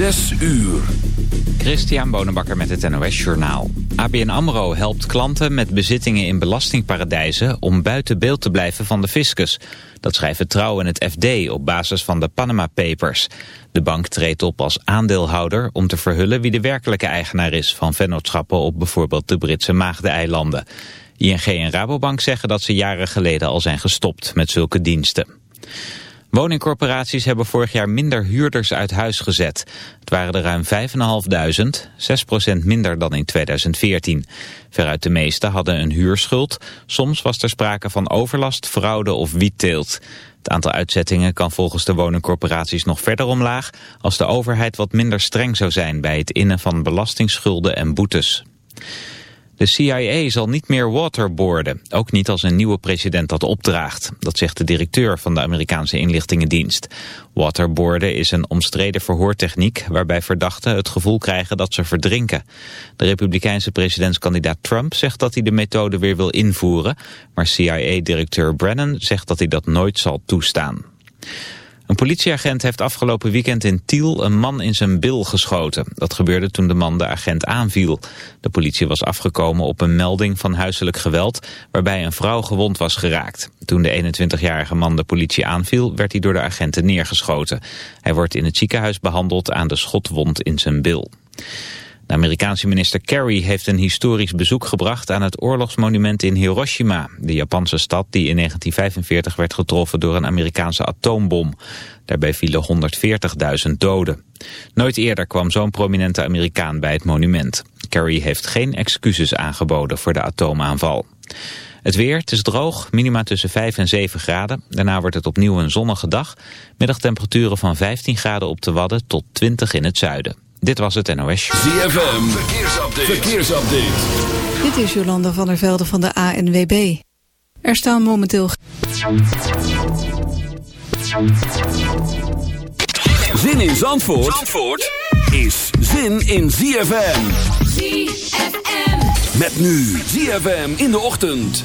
Zes uur. Christian Bonenbakker met het NOS Journaal. ABN AMRO helpt klanten met bezittingen in belastingparadijzen... om buiten beeld te blijven van de fiscus. Dat schrijven Trouw en het FD op basis van de Panama Papers. De bank treedt op als aandeelhouder om te verhullen... wie de werkelijke eigenaar is van vennootschappen... op bijvoorbeeld de Britse Maagdeneilanden. ING en Rabobank zeggen dat ze jaren geleden al zijn gestopt met zulke diensten. Woningcorporaties hebben vorig jaar minder huurders uit huis gezet. Het waren er ruim 5.500, 6% minder dan in 2014. Veruit de meeste hadden een huurschuld. Soms was er sprake van overlast, fraude of wietteelt. Het aantal uitzettingen kan volgens de woningcorporaties nog verder omlaag... als de overheid wat minder streng zou zijn bij het innen van belastingsschulden en boetes. De CIA zal niet meer waterboarden, ook niet als een nieuwe president dat opdraagt. Dat zegt de directeur van de Amerikaanse inlichtingendienst. Waterboarden is een omstreden verhoortechniek waarbij verdachten het gevoel krijgen dat ze verdrinken. De republikeinse presidentskandidaat Trump zegt dat hij de methode weer wil invoeren, maar CIA-directeur Brennan zegt dat hij dat nooit zal toestaan. Een politieagent heeft afgelopen weekend in Tiel een man in zijn bil geschoten. Dat gebeurde toen de man de agent aanviel. De politie was afgekomen op een melding van huiselijk geweld... waarbij een vrouw gewond was geraakt. Toen de 21-jarige man de politie aanviel... werd hij door de agenten neergeschoten. Hij wordt in het ziekenhuis behandeld aan de schotwond in zijn bil. De Amerikaanse minister Kerry heeft een historisch bezoek gebracht aan het oorlogsmonument in Hiroshima, de Japanse stad die in 1945 werd getroffen door een Amerikaanse atoombom. Daarbij vielen 140.000 doden. Nooit eerder kwam zo'n prominente Amerikaan bij het monument. Kerry heeft geen excuses aangeboden voor de atoomaanval. Het weer, het is droog, minima tussen 5 en 7 graden. Daarna wordt het opnieuw een zonnige dag. Middagtemperaturen van 15 graden op de Wadden tot 20 in het zuiden. Dit was het NOS ZFM, verkeersupdate. verkeersupdate. Dit is Jolanda van der Velde van de ANWB. Er staan momenteel... Zin in Zandvoort, Zandvoort is zin in ZFM. ZFM. Met nu ZFM in de ochtend.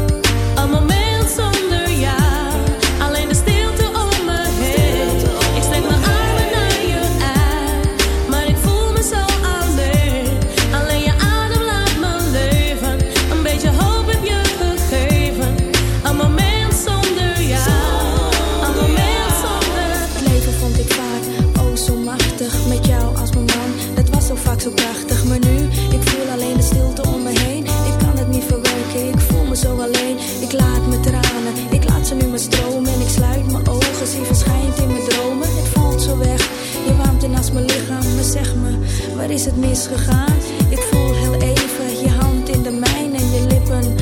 Is? Ik voel heel even je hand in de mijne en je lippen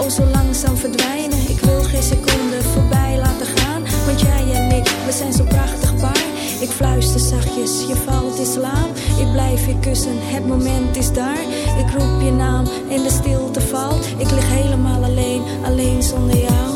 oh zo langzaam verdwijnen. Ik wil geen seconde voorbij laten gaan, want jij en ik, we zijn zo prachtig paar. Ik fluister zachtjes, je valt in slaap. Ik blijf je kussen, het moment is daar. Ik roep je naam en de stilte valt. Ik lig helemaal alleen, alleen zonder jou.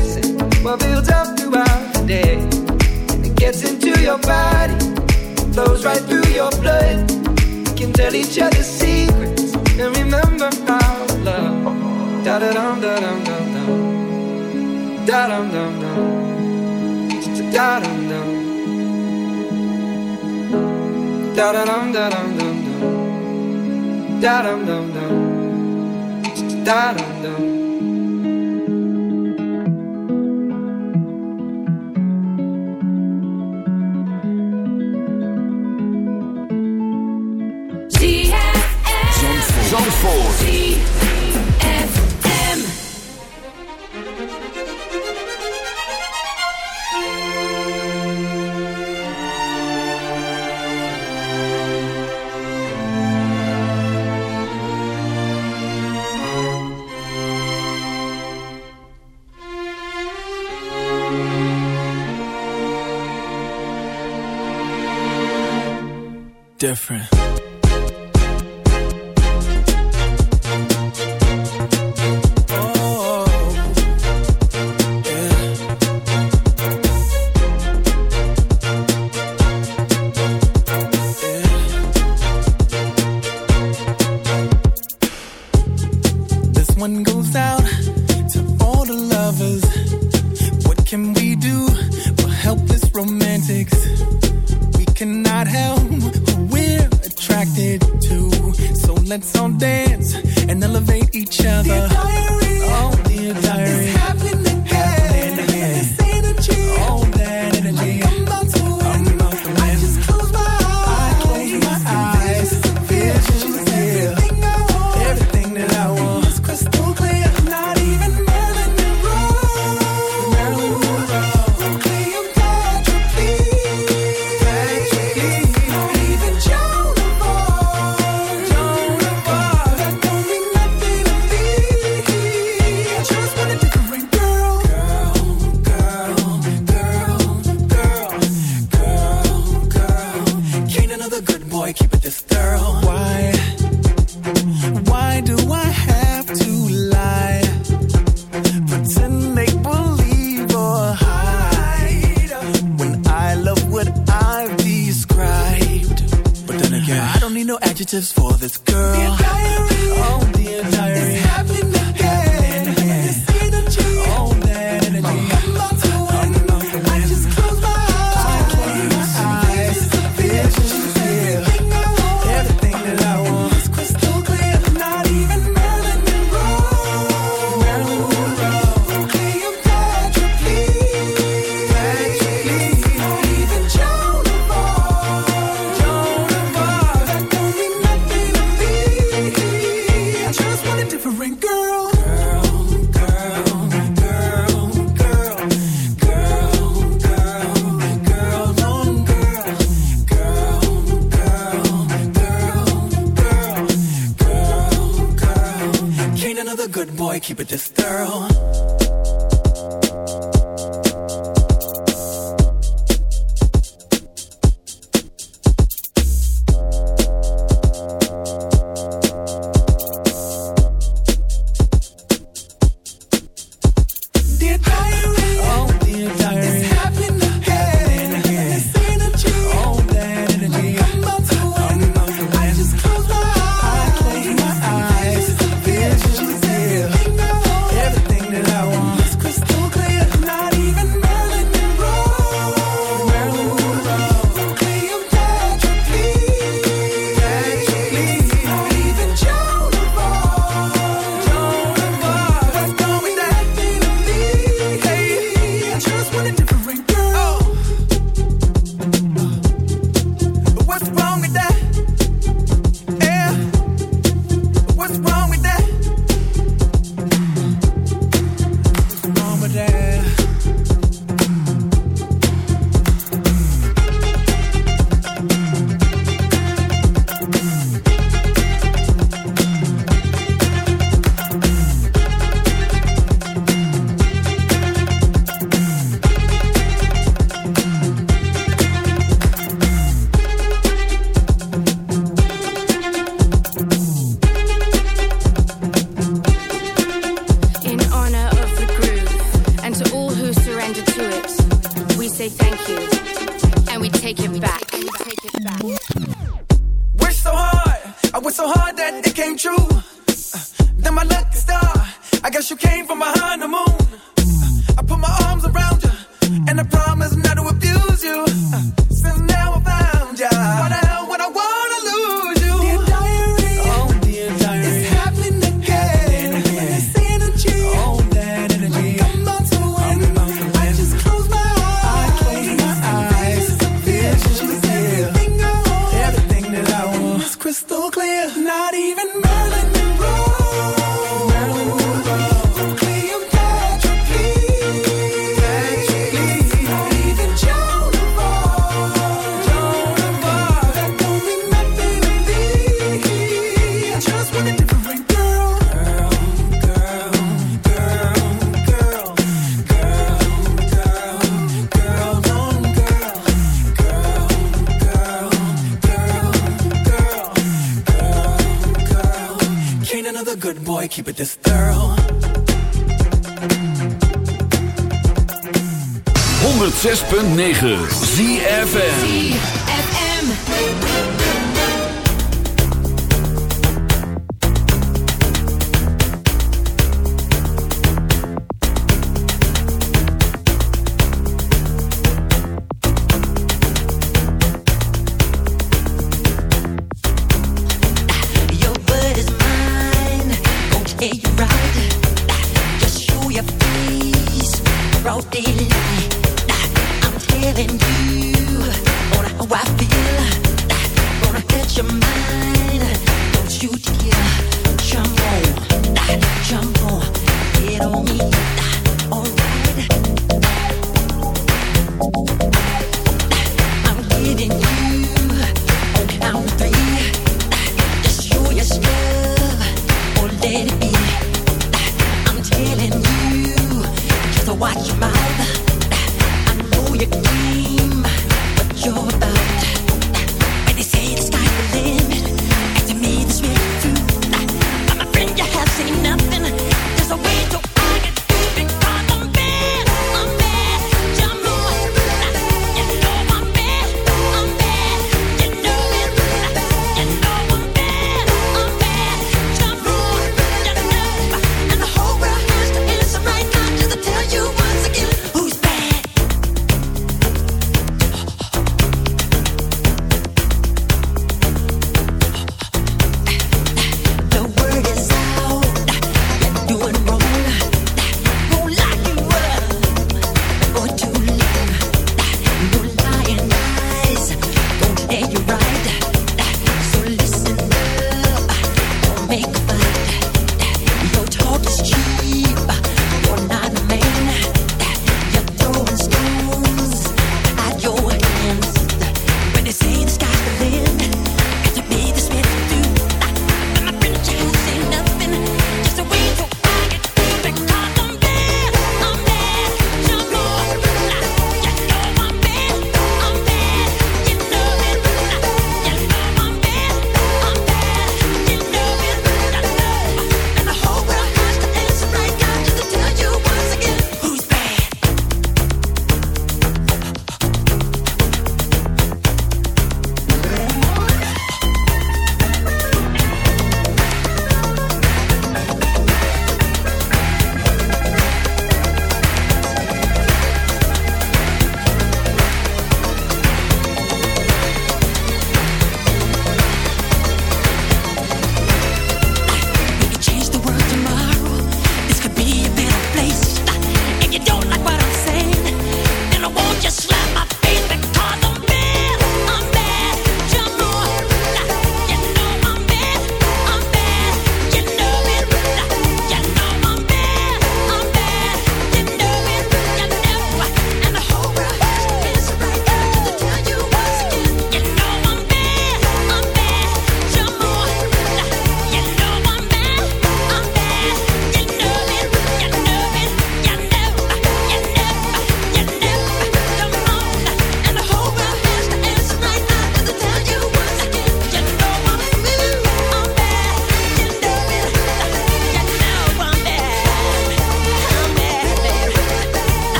what builds up throughout the day. It gets into your body, flows right through your blood. We can tell each other secrets and remember our love. Da da dum da dum dum dum. Da dum dum dum. Da dum dum. Da da dum da dum dum dum. Da dum dum dum. Da dum dum. never.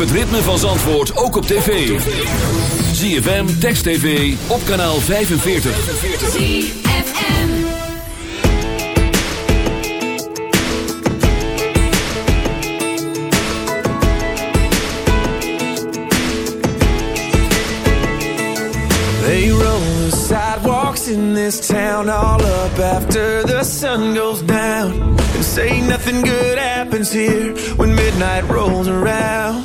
Het ritme van Zandvoort ook op tv. ZFM, Text TV, op kanaal 45. ZFM. They roll the sidewalks in this town all up after the sun goes down. And say nothing good happens here when midnight rolls around.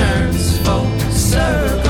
turns full circle.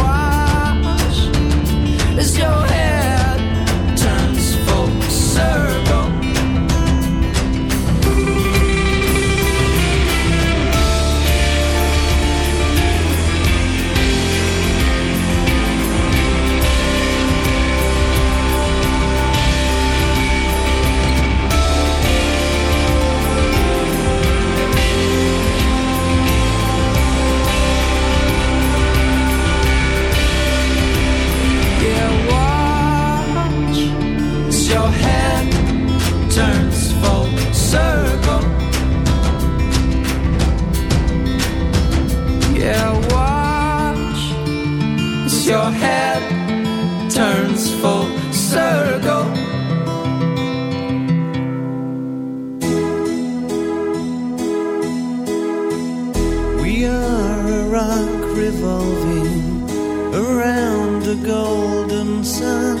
the golden sun.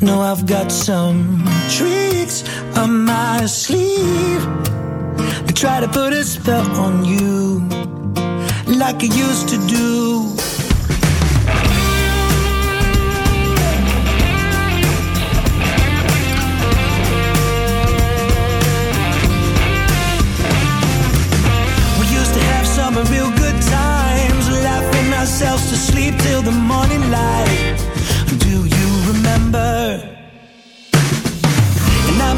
No, I've got some tricks up my sleeve to try to put a spell on you, like I used to do. We used to have some real good times, laughing ourselves to sleep till the morning light.